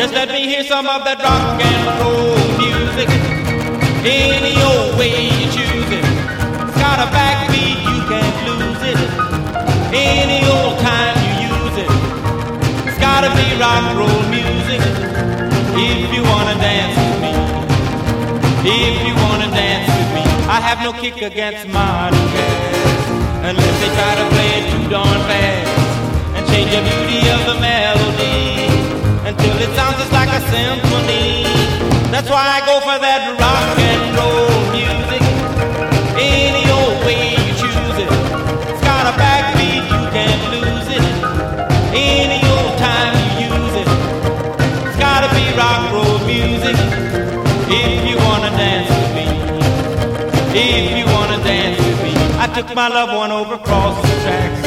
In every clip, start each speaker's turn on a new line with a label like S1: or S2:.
S1: Just let me hear some of that rock and roll music. Any old way you choose it. It's got a backbeat, you can't lose it. Any old time you use it. It's gotta be rock and roll music. If you wanna dance with me. If you wanna dance with me. I have no kick against modern jazz. Unless they try to play it too darn fast. And change the beauty of the melody until it sounds just like a symphony. That's why I go for that rock and roll music. Any old way you choose it. It's got a backbeat, you can't lose it. Any old time you use it. It's gotta be rock and roll music. If you wanna dance with me. If you wanna dance with me. I took my loved one over across the tracks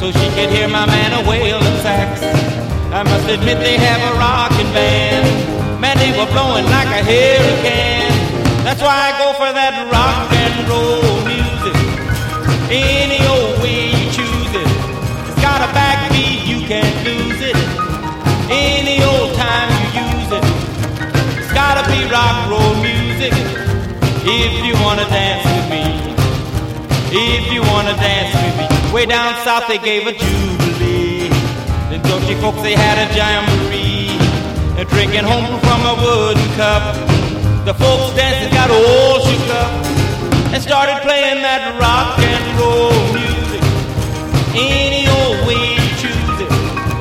S1: so she could hear my man a wailing sax. I must admit they have a rockin' band. Man, they were blowing like a hurricane. That's why I go for that rock and roll music. Any old way you choose it. It's got a backbeat, you can't lose it. Any old time you use it. It's gotta be rock roll music. If you wanna dance with me. If you wanna dance with me. Way down south they gave a jubilee. The Dutchy folks they had a jamboree. They're drinking home from a wooden cup. The folks dancing got all shook up and started playing that rock and roll music. Any old way you choose it.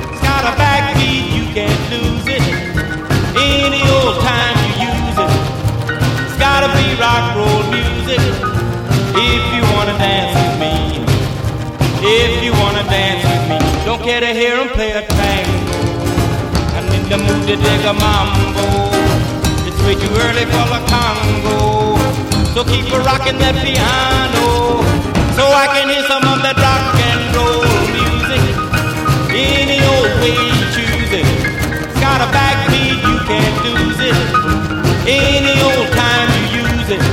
S1: It's got a backbeat, you can't lose it. Any old time you use it. It's gotta be rock and roll music. Care to hear 'em play a tango. I'm in the mood to dig a mambo. It's way too early for the Congo. So keep a rocking that piano. So I can hear some of that rock and roll music. Any old way you choose it. It's got a backbeat, you can't lose it. Any old time you use it.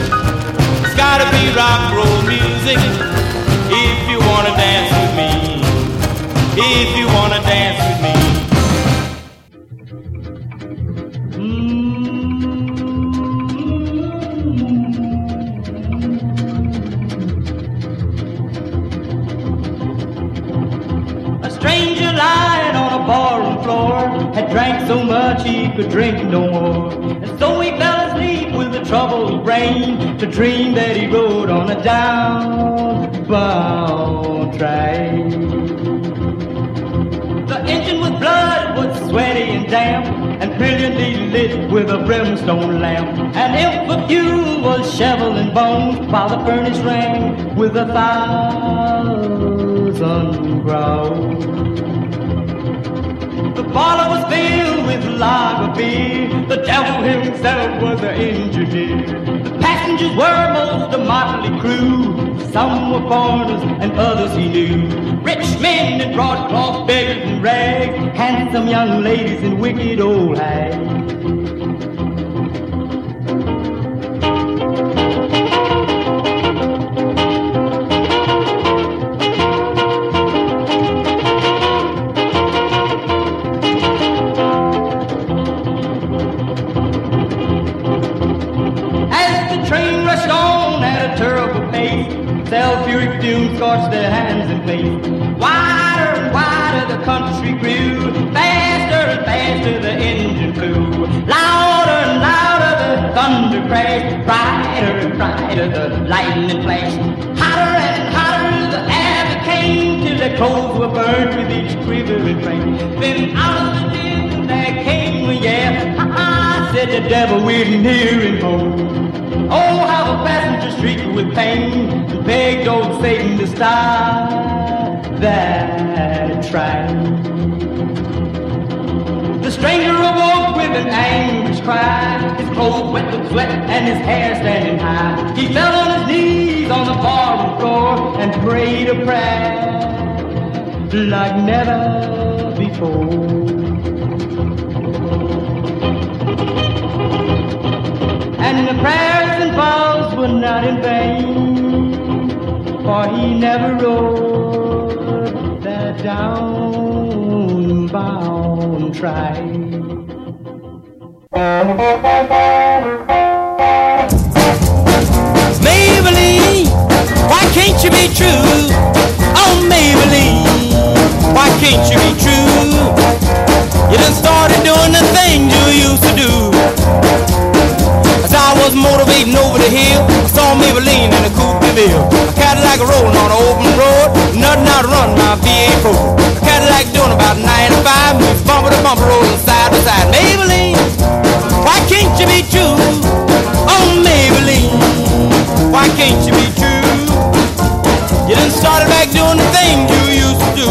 S1: It's gotta be rock roll music. If you wanna dance. If you wanna dance with me.
S2: A stranger lying on a barroom floor had drank so much he could drink no more. And so he fell asleep with a troubled brain to dream that he rode on a downbound train. Sweaty and damp and brilliantly lit with a brimstone lamp. And if the fuel was shoveling bones while the furnace rang with a thousand growls. The parlor was filled with lager beer. The devil himself was the engineer. The passengers were most a motley crew. Some were foreigners and others he knew. Rich men in broadcloth, beggars in rags, handsome young ladies and wicked old hags. Brighter the lightning flashed. Hotter and hotter the air became, till their clothes were burned with each quivering flame. Then out of the din there came a yell, ha said the devil, we're near him home. Oh, how the passengers shrieked with pain and begged old Satan to stop that train. The stranger awoke with an anguish cry, his clothes wet with sweat and his hair standing high. He fell on his knees on the barroom floor and prayed a prayer like never before. And the prayers and vows were not in vain, for he never rode that downbound train.
S1: Maybelline, why can't you be true? Oh, Maybelline, why can't you be true? You done started doing the things you used to do. As I was motivating over the hill, I saw Maybelline in a coupe de ville. A Cadillac rolling on open road, nothing out run my V8 Pro. A Cadillac doing about 95, moves bumper to bumper, rolling side to side. Maybelline, can't you be true? Oh, Maybelline, why can't you be true? You done started back doing the things you used to do.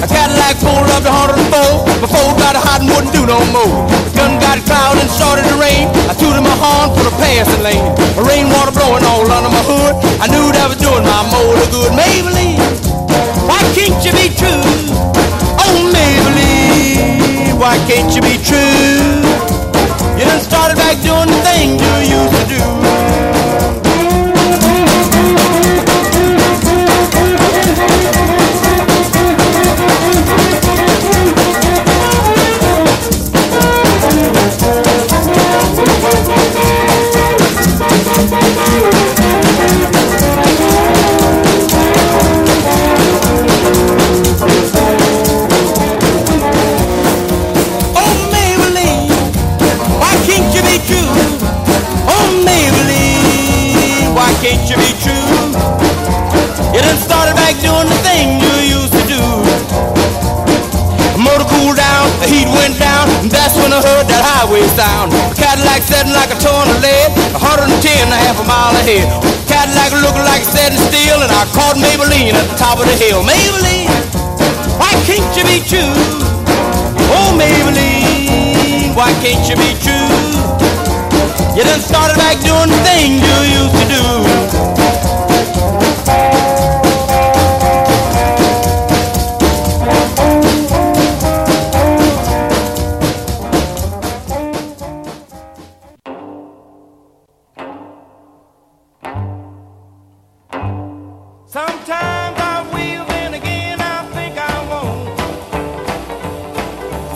S1: A Cadillac pulled up to 104 before it got hot and wouldn't do no more. The gun got cloud and started to rain. I tooted my horn for the passing lane. The rainwater blowing all under my hood. I knew that was doing my motor good. Maybelline, why can't you be true? Oh, Maybelline, why can't you be true? You started back doing the things you used to do. I heard that highway sound. Cadillac setting like a ton of lead, 110 and a half a mile ahead. Cadillac looking like it's setting still, and I caught Maybelline at the top of the hill. Maybelline, why can't you be true? Oh, Maybelline, why can't you be true? You done started back doing the thing you used to do.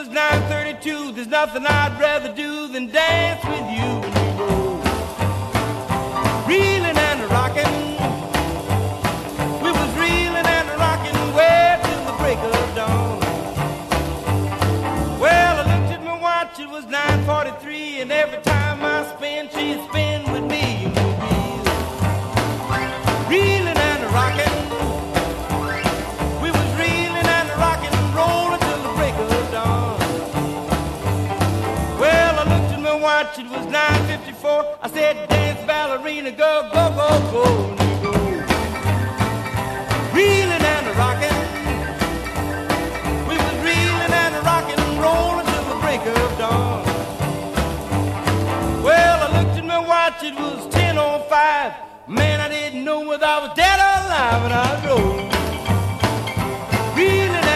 S1: was 9.32. There's nothing I'd rather do than dance with you when we roll. Reeling and rocking. We was reeling and rocking way till the break of dawn. Well, I looked at my watch, it was 9.43. And every time I spin, she'd spin with me. Reeling watch, it was 9.54. I said, dance ballerina, go, go, go, go. Go. Reeling and rocking. We was reeling and rocking, rolling till the break of dawn. Well, I looked at my watch, it was 10.05. Man, I didn't know whether I was dead or alive, and I was rolling. Reeling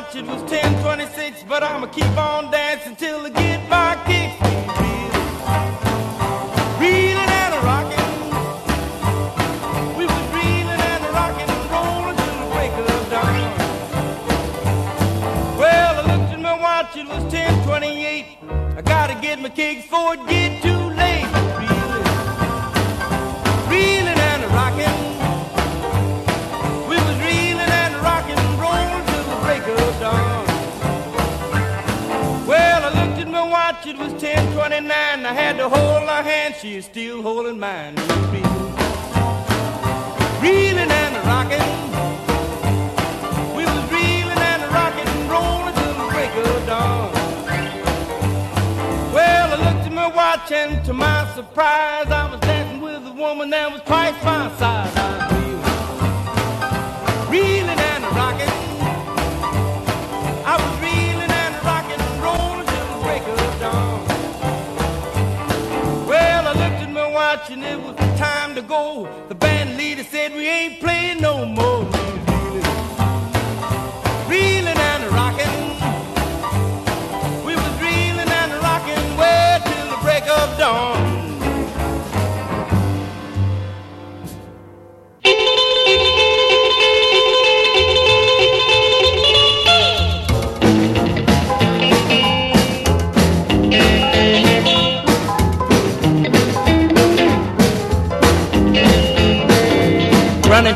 S1: watch, it was 10.26, but I'ma keep on dancing till I get my kicks. Reeling and a rocking. We was reeling and a rocking, rolling till the break of dawn. Well, I looked at my watch, it was 10:28. I gotta get my kicks before it get too it was 10:29. I had to hold her hand, she is still holding mine. Reeling, reeling and rocking. We was reeling and rocking, rolling till the break of dawn. Well, I looked at my watch and to my surprise, I was dancing with a woman that was twice my size. Watch and it was time to go. The band leader said we ain't playing no more.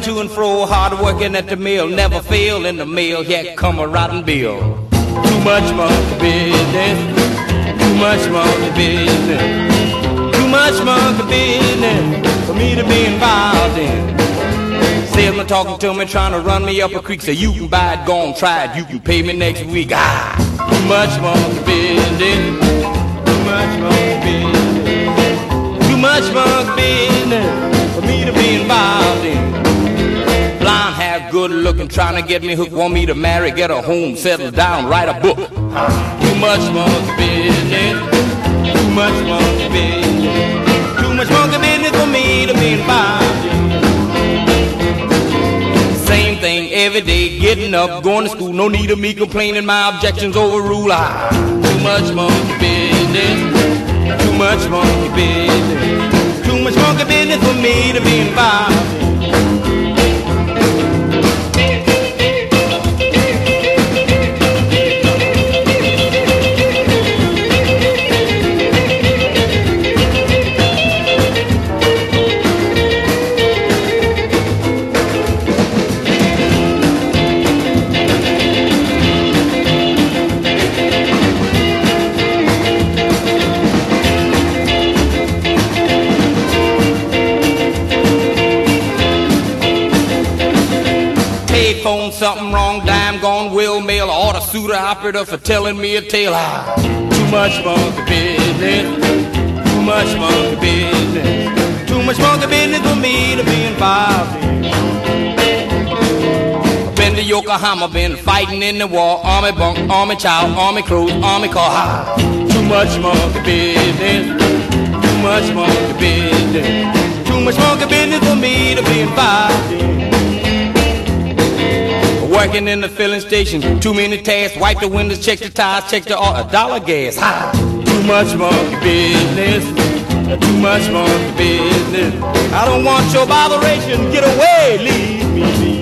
S1: To and fro, hard working at the mill, never fail in the mill, yet come a rotten bill. Too much monkey business, too much monkey business, too much monkey business for me to be involved in. Salesman talking to me, trying to run me up a creek, say you can buy it, go on, try it, you can pay me next week. Ah, too much monkey business, too much monkey business, too much monkey business looking, trying to get me hooked, want me to marry, get a home, settle down, write a book. Too much monkey business, too much monkey business, too much monkey business for me to be involved. Same thing every day, getting up, going to school, no need of me complaining, my objections overrule. Ah, too much monkey business, too much monkey business, too much monkey business for me to be involved something wrong, dime gone, will mail, order suitor operator for telling me a tale. Ah, too much monkey business, too much monkey business, too much monkey business for me to be involved in. Been to Yokohama, been fighting in the war, army bunk, army child, army clothes, army car. Ah, too much monkey business, too much monkey business, too much monkey business for me to be involved in. Working in the filling station, too many tasks. Wipe the windows, check the tires, check the oil, a dollar gas. Ha! Too much monkey business, too much monkey business. I don't want your botheration. Get away, leave me be.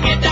S1: bring it down.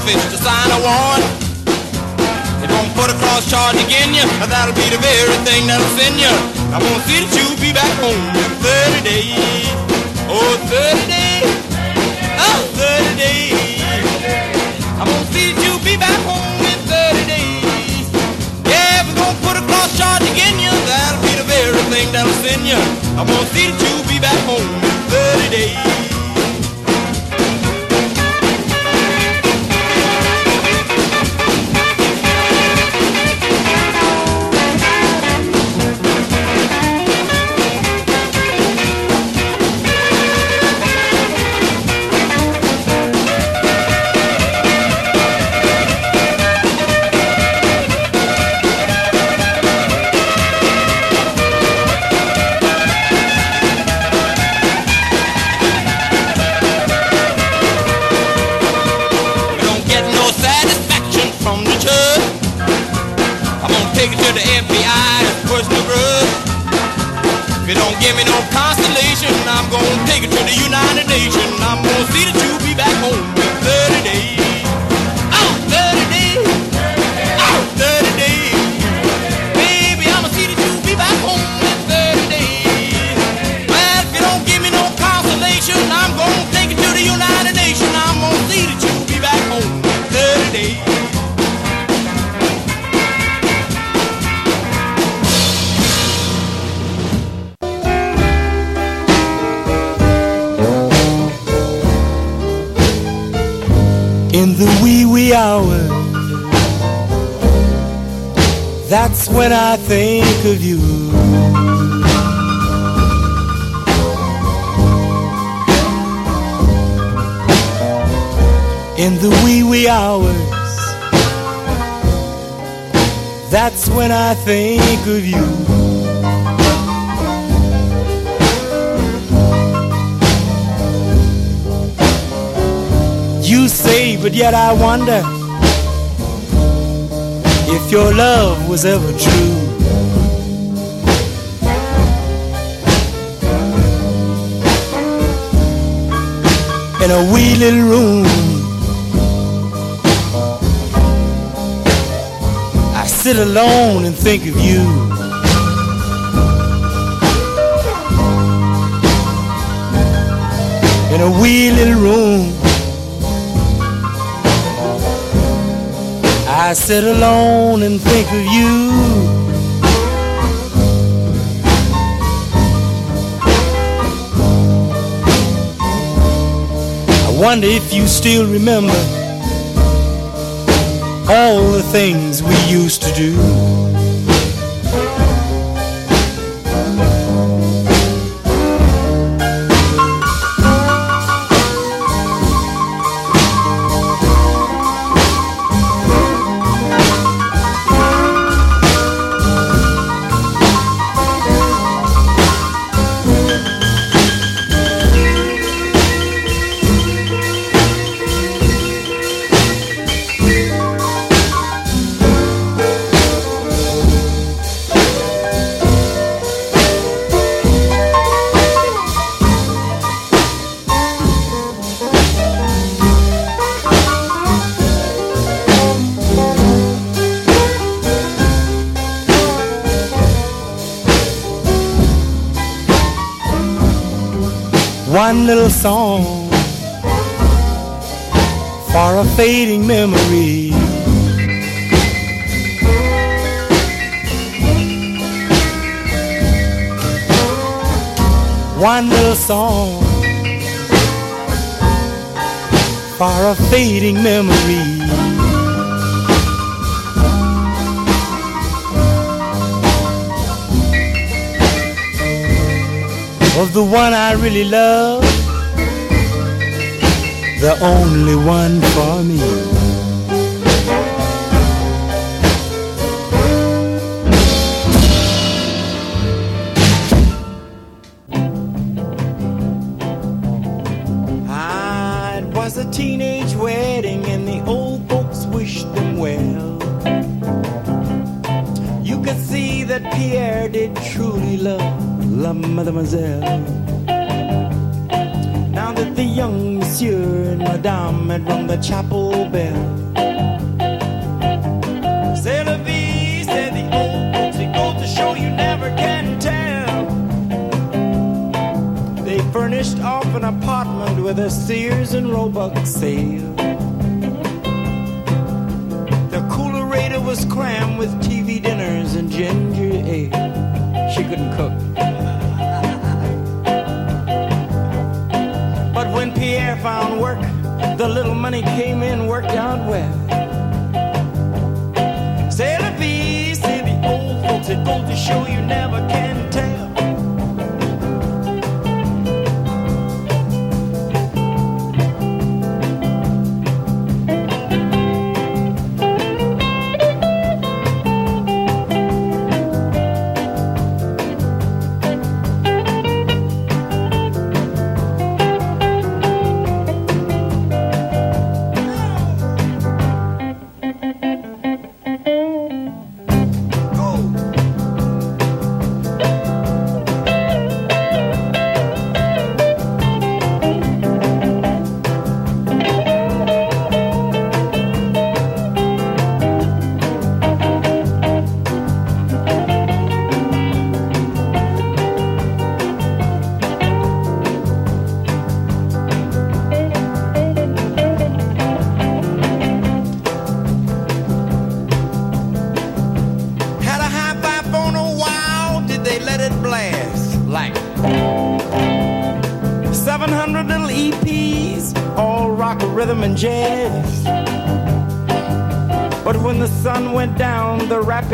S1: office to sign
S3: a warrant. They won't put a cross charge again you, that'll be the very thing
S1: that'll send you. I won't see that you'll be back home in 30 days. Oh, 30 days. Oh, 30 days. I'm gonna see that you'll be back home in 30 days. Yeah, we're gonna put a cross charge again you, that'll be
S3: the very thing that'll send you. I'm gonna see that you'll be back home in 30 days. That's when I think of you. In the wee wee hours, that's when I think of you. You say, but yet I wonder if your love was ever true. In a wee little room, I sit alone and think of you. In a wee little room. I sit alone and think of you. I wonder if you still remember all the things we used to do. One little song for a fading memory. One little song for a fading memory. Of the one I really love the only one for me. Mademoiselle that the young monsieur and madame had rung the chapel bell. Said the old goes to show you never can tell. They furnished off an apartment with a Sears and Roebuck sale. Little money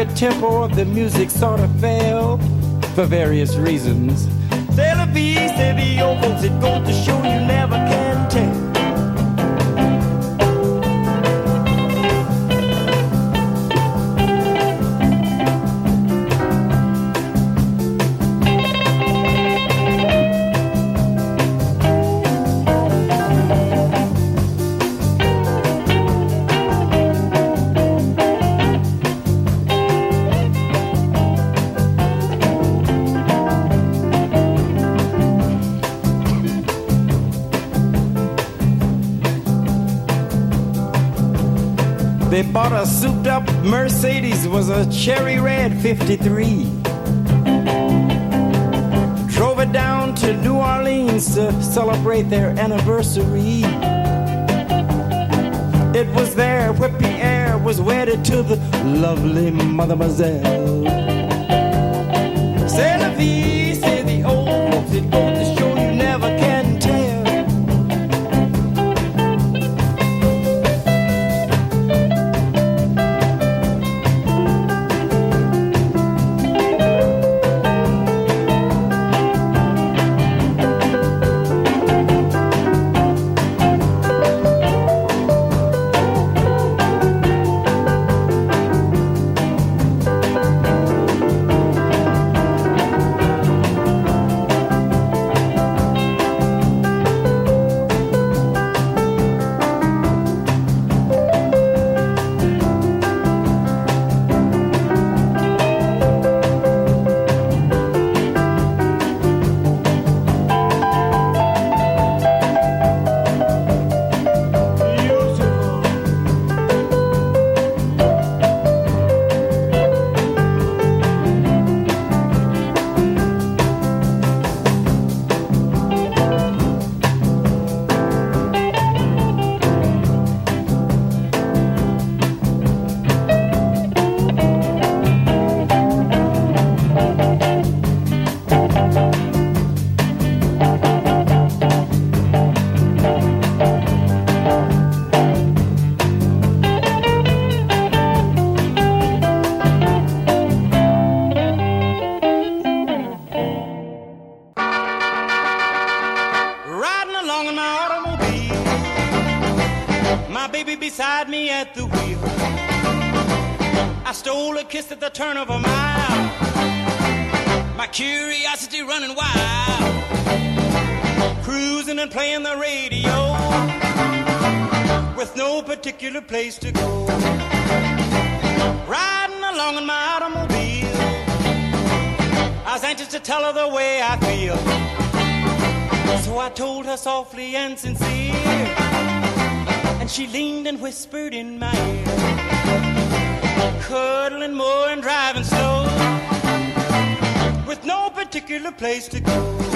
S3: tempo of the music sort of fell for various reasons. C'est the old folks, it goes to show you never can tell. Bought a souped up Mercedes, was a cherry red 53. Drove it down to New Orleans to celebrate their anniversary. It was there where Pierre was wedded to the lovely Mademoiselle. C'est la vie,
S1: stole a kiss at the turn of a mile. My curiosity running wild. Cruising and playing the radio with no particular place to go. Riding along in my automobile. I was anxious to tell her the way I feel. So I told her softly and sincere. And she leaned and whispered in my ear. Cuddling more and driving slow. With no particular place to go.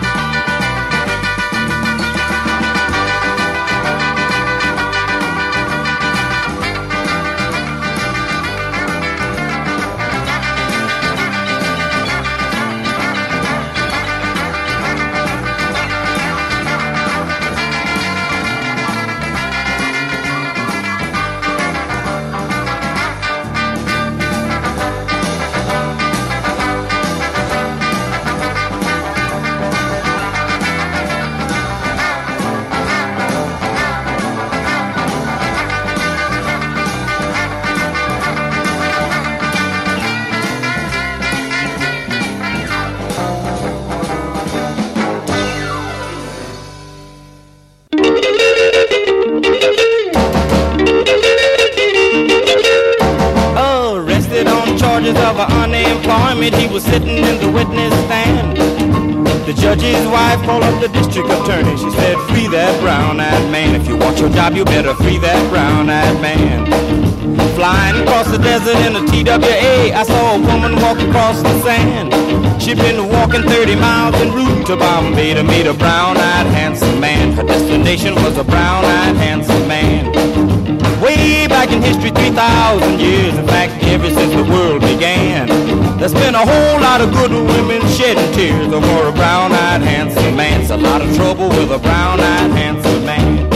S1: To Bombay to meet a brown eyed handsome man. Her destination was a brown eyed handsome man. Way back in history, 3,000 years. In fact, ever since the world began. There's been a whole lot of good women shedding tears over a brown-eyed handsome man. It's a lot of trouble with a brown-eyed handsome man.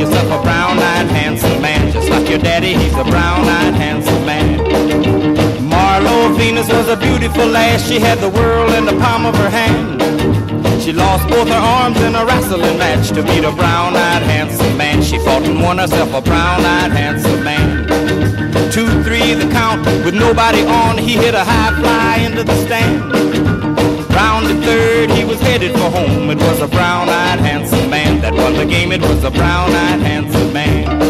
S1: Yourself a brown-eyed handsome man. Just like your daddy, he's a brown-eyed handsome man. Milo Venus was a beautiful lass. She had the world in the palm of her hand. She lost both her arms in a wrestling match to meet a brown-eyed handsome man. She fought and won herself a brown-eyed handsome man. Two, three, the count with nobody on. He hit a high fly into the stand. Round the third, he was headed for home. It was a brown-eyed handsome man that won the game. It was a brown-eyed handsome man.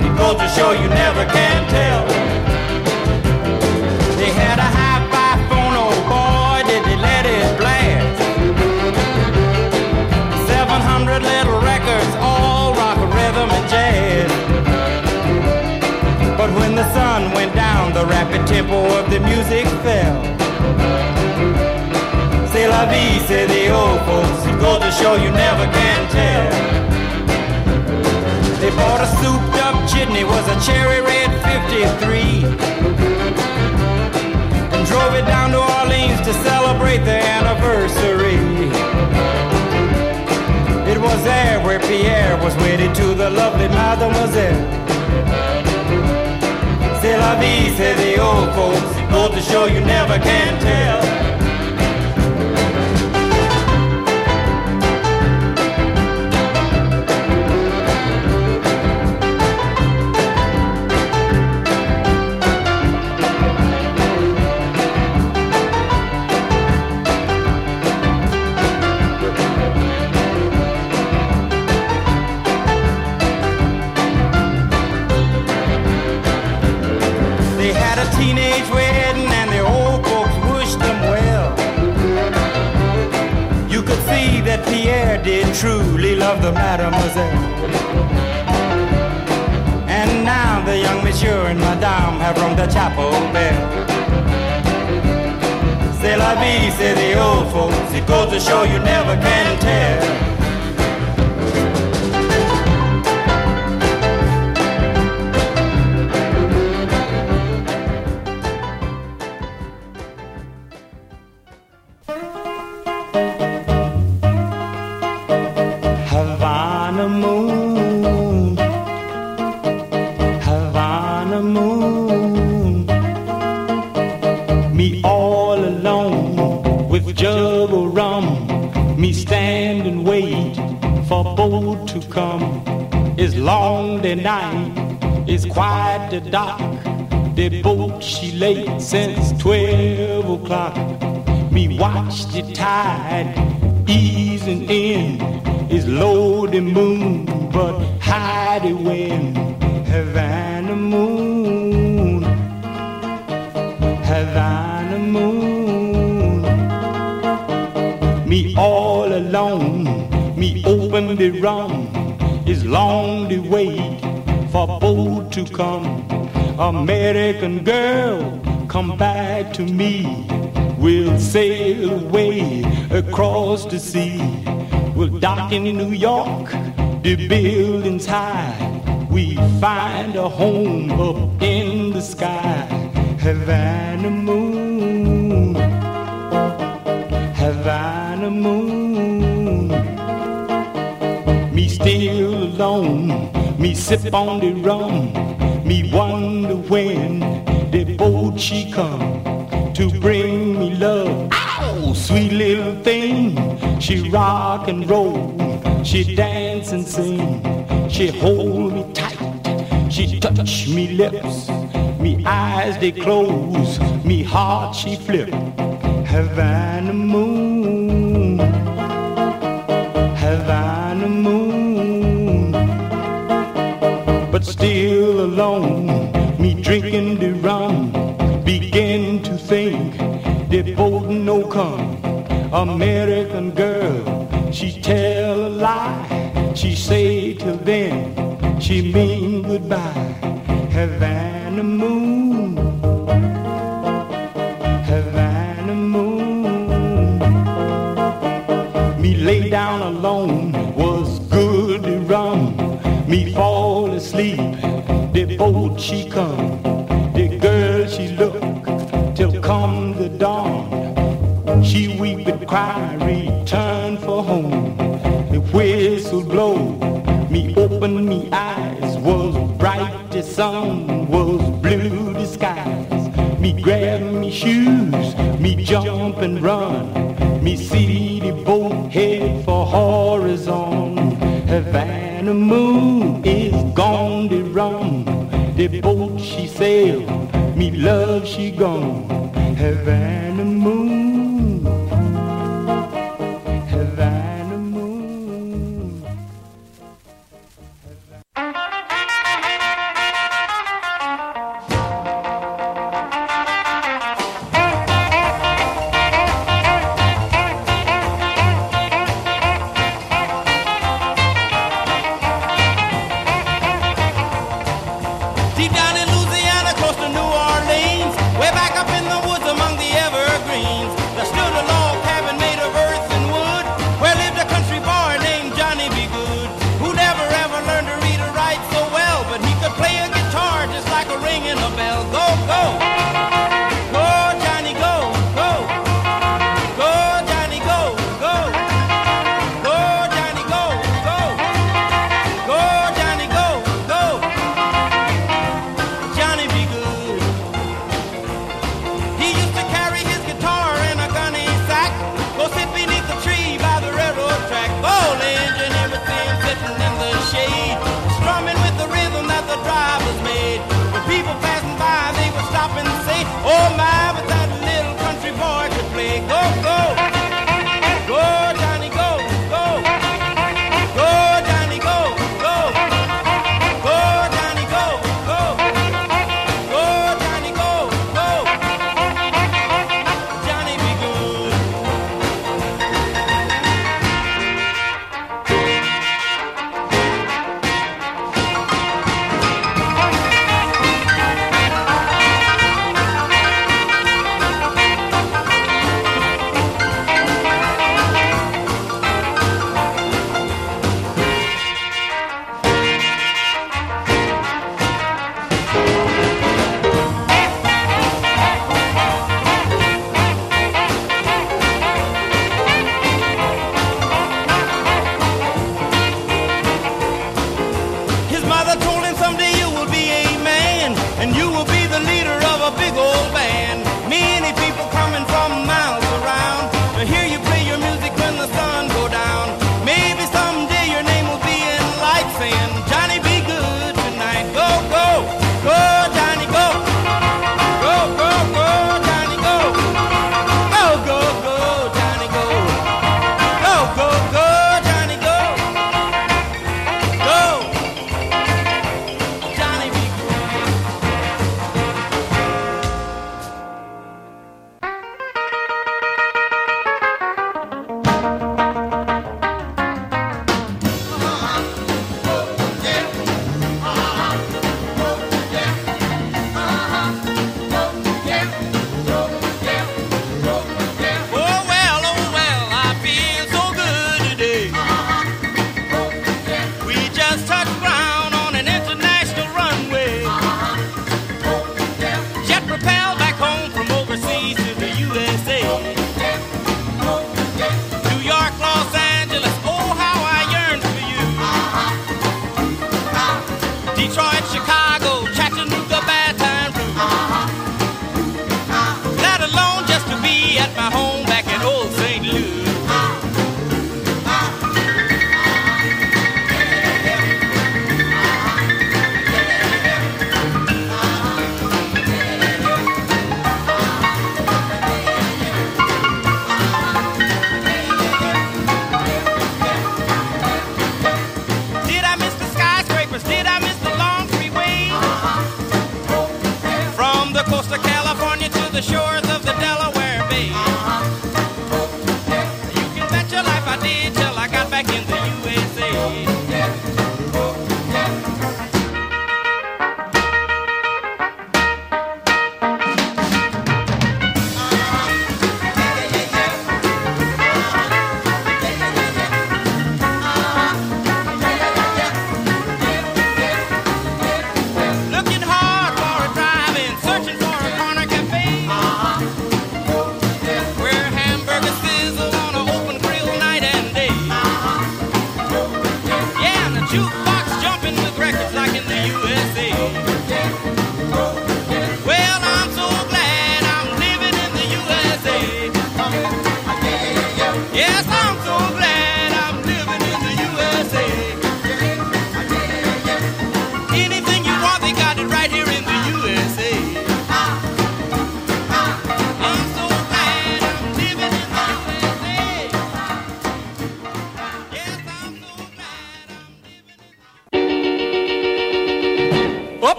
S3: Goes to show you never can tell. They had a hi-fi phone, oh boy, did they let it blast. 700 little records, all rock, rhythm, and jazz. But when the sun went down, the rapid tempo of the music fell. C'est la vie, say the old folks. Goes to show you never can tell. Bought a souped up jitney, was a cherry red 53. And drove it down to Orleans to celebrate their anniversary. It was there where Pierre was wedded to the lovely mademoiselle. C'est la vie, say the old folks. Goes to show you never can tell. Mademoiselle. And now the young monsieur and madame have rung the chapel bell. C'est la vie, say the old folks. It goes to show you never can tell. Boat to come. It's long the night, it's quite the dark. The boat she late since twelve o'clock. Me watch the tide easing in. It's low the moon, but high the wind. Havana moon, the rum. It's long the wait for boat to come. American girl, come back to me. We'll sail away across the sea. We'll dock in New York, the buildings high. We find a home up in the sky. Havana moon, Havana moon. Still alone, me sip on the rum. Me wonder when the boat she come to bring me love. Oh, sweet little thing. She rock and roll, she dance and sing. She hold me tight, she touch me lips. Me eyes they close, me heart she flip. Havana moon, still alone, me drinking the rum, begin to think the boat no come. American girl, she tell a lie. She say till then, she mean goodbye. Havana moon, Havana moon. Me lay down alone was good to rum. Me fall asleep, boat she come. The girl she look till come the dawn. She weep and cry, return for home. The whistle blow, me open me eyes, was bright, the sun was blue the skies. Me grab me shoes, me jump and run. Me see the boat head for horizon. Havana moon is gone. The boat she sailed, me love she gone. heaven Havana moon.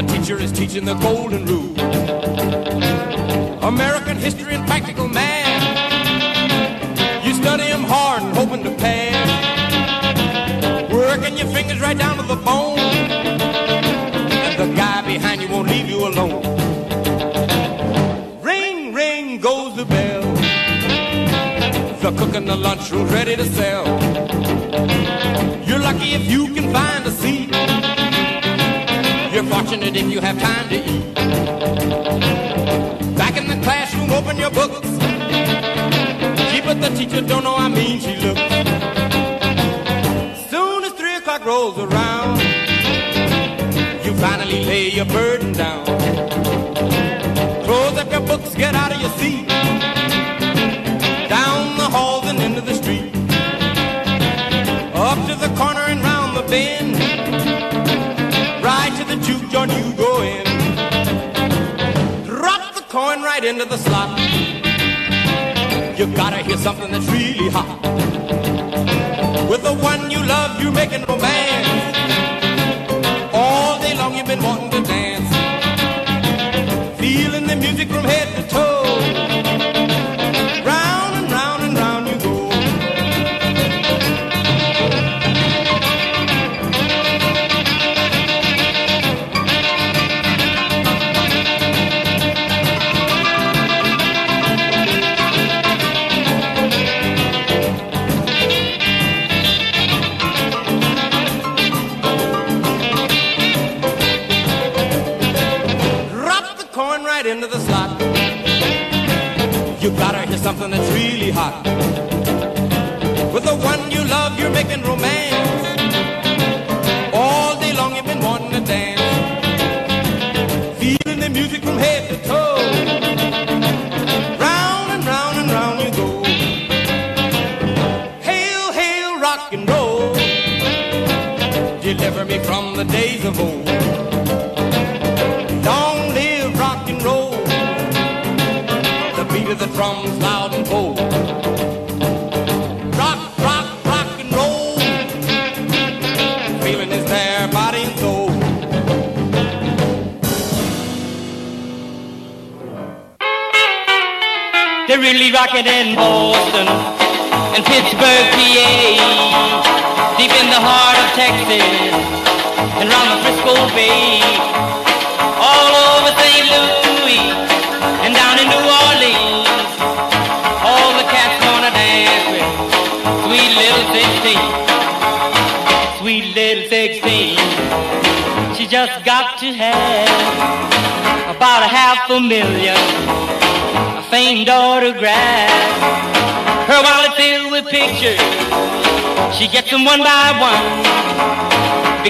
S1: the teacher is teaching the golden rule. it if you have time to eat. Back in the classroom, open your books. Keep but the teacher don't know how mean she looks. Soon as three o'clock rolls around, you finally lay your burden down. Gotta hear something that's really hot. With the one you love, you're making romance. All day long, you've been wanting to dance. Feeling the music from head to toe.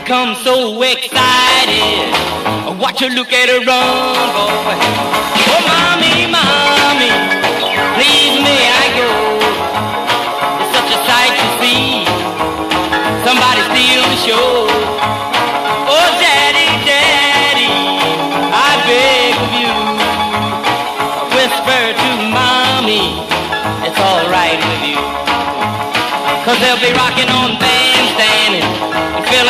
S2: become so excited. Watch her look at her run, boy. Oh, mommy, mommy, please may I go? It's such a sight to see. Somebody stealing the show. Oh, daddy, daddy, I beg of you. Whisper to mommy, it's all right with you. Cause they'll be rocking on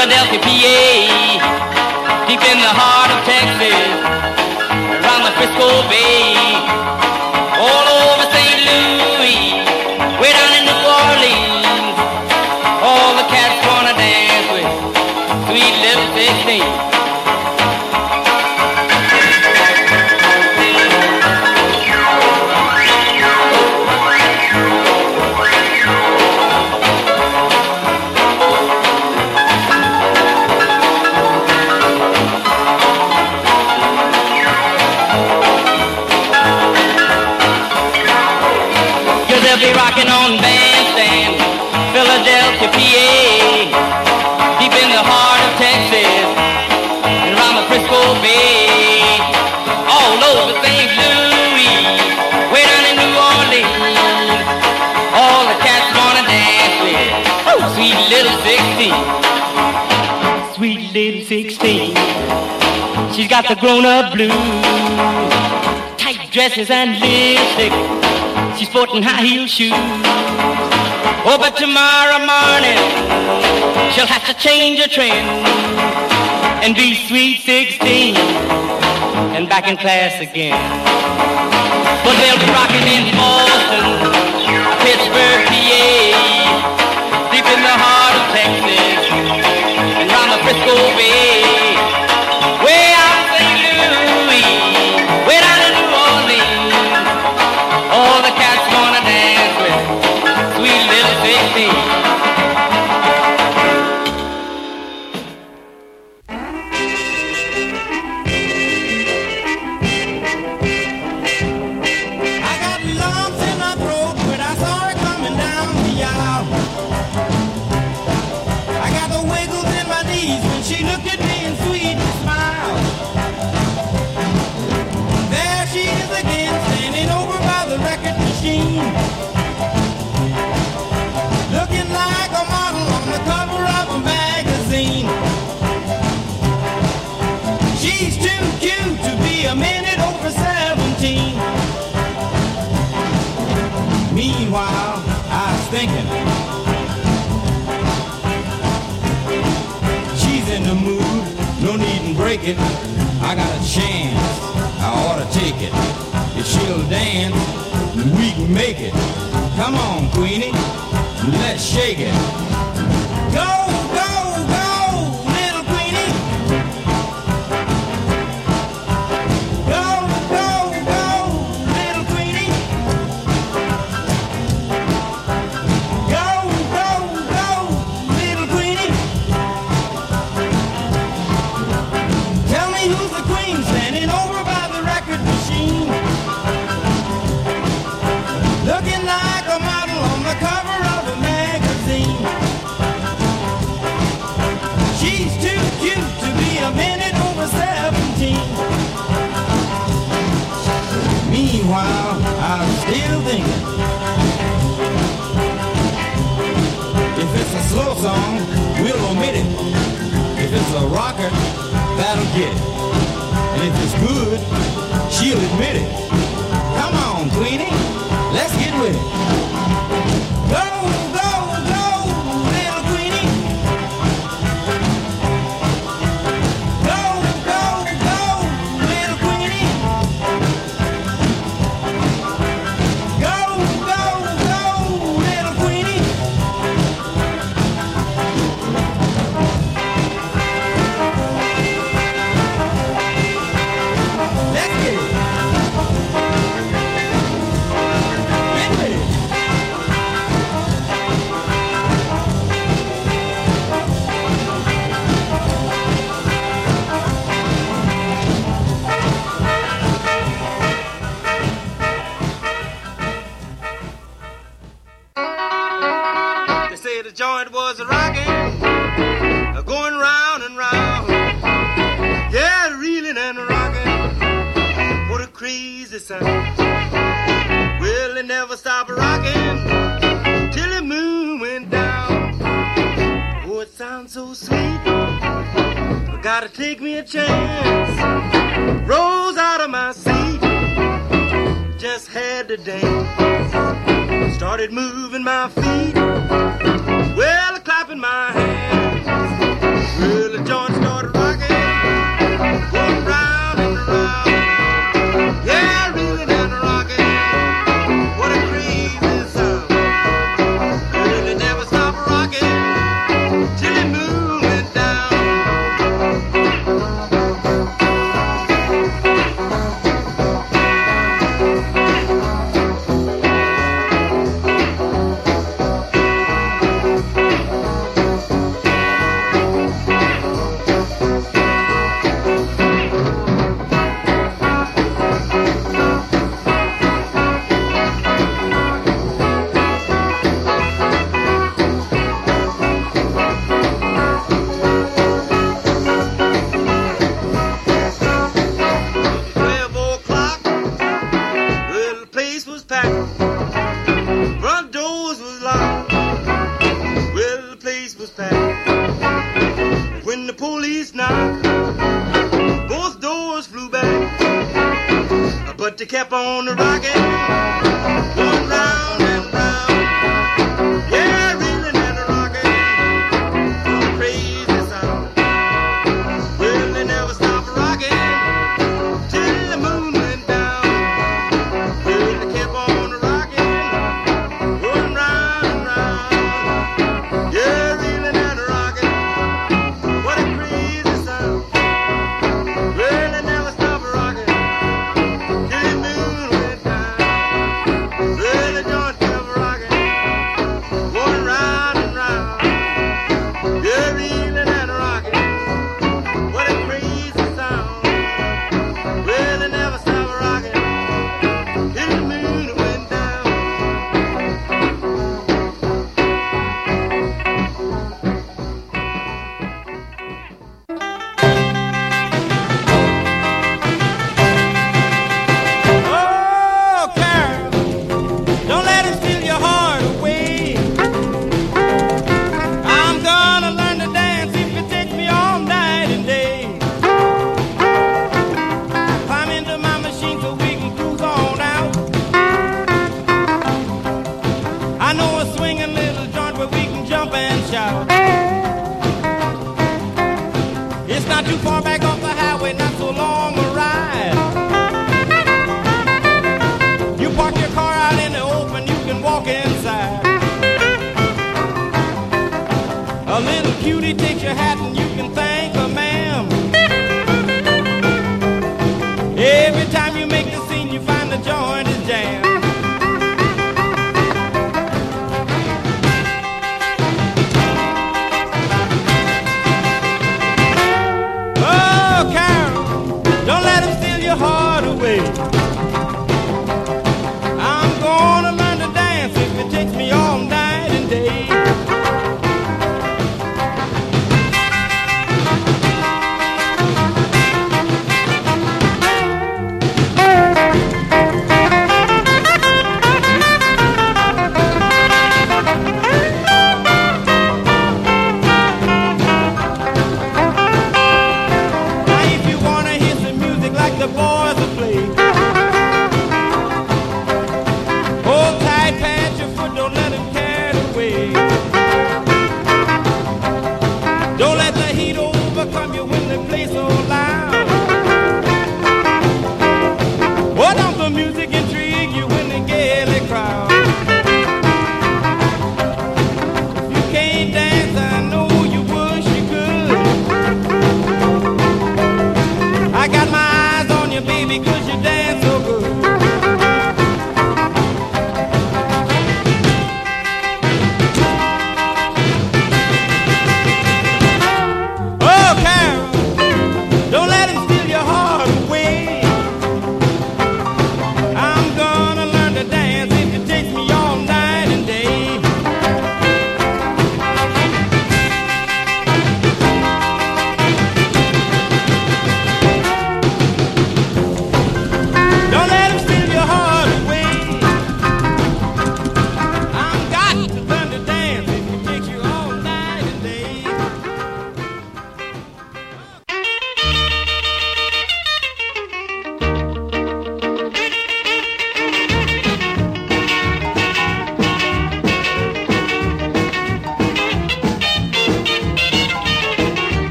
S2: Philadelphia, PA, deep in the heart of Texas, around the Frisco Bay. got the grown-up blues. Tight dresses and lipstick. She's sporting high-heel shoes. Oh, but tomorrow morning she'll have to change her trend and be sweet 16 and back in class again. But they'll be rocking.
S3: A rocker, that'll get it. And if it's good, she'll admit it. Come on, Queenie, let's get with it.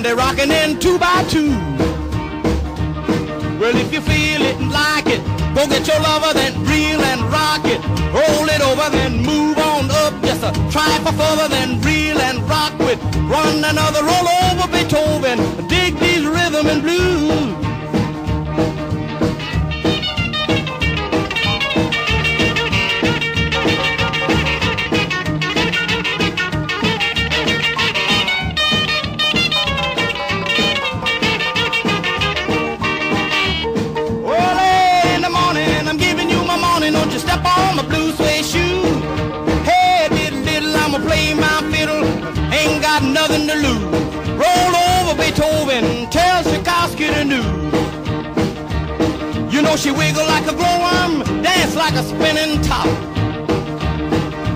S1: and they're rocking in two by two. Well, if you feel it and like it, go get your lover, then reel and rock it. Roll it over, then move on up just a try for further, then reel and rock with. Run another roll over Beethoven, dig these rhythm and blues. nothing to lose. Roll over Beethoven, tell Tchaikovsky the news. You know she wiggle like a glowworm, dance like a spinning top.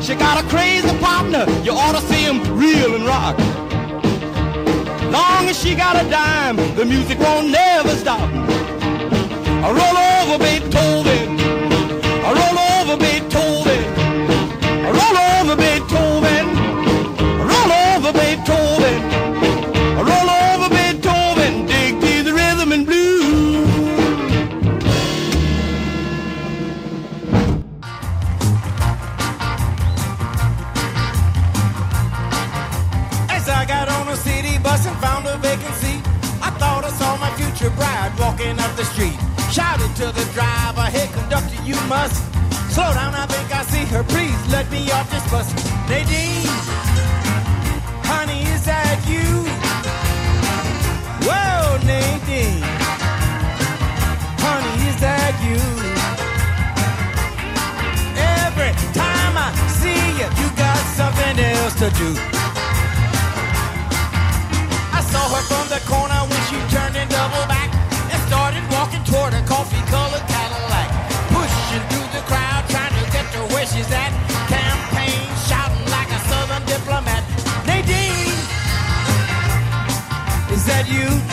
S1: She got a crazy partner, you ought to see him reel and rock. Long as she got a dime, the music won't never stop. Roll over Beethoven. walking up the street. Shouted to the driver, hey conductor, you must slow down. I think I see her. Please let me off this bus. Nadine, honey, is that you?
S4: Whoa, Nadine, honey, is that you? Every time I see you, you got something else to do. You?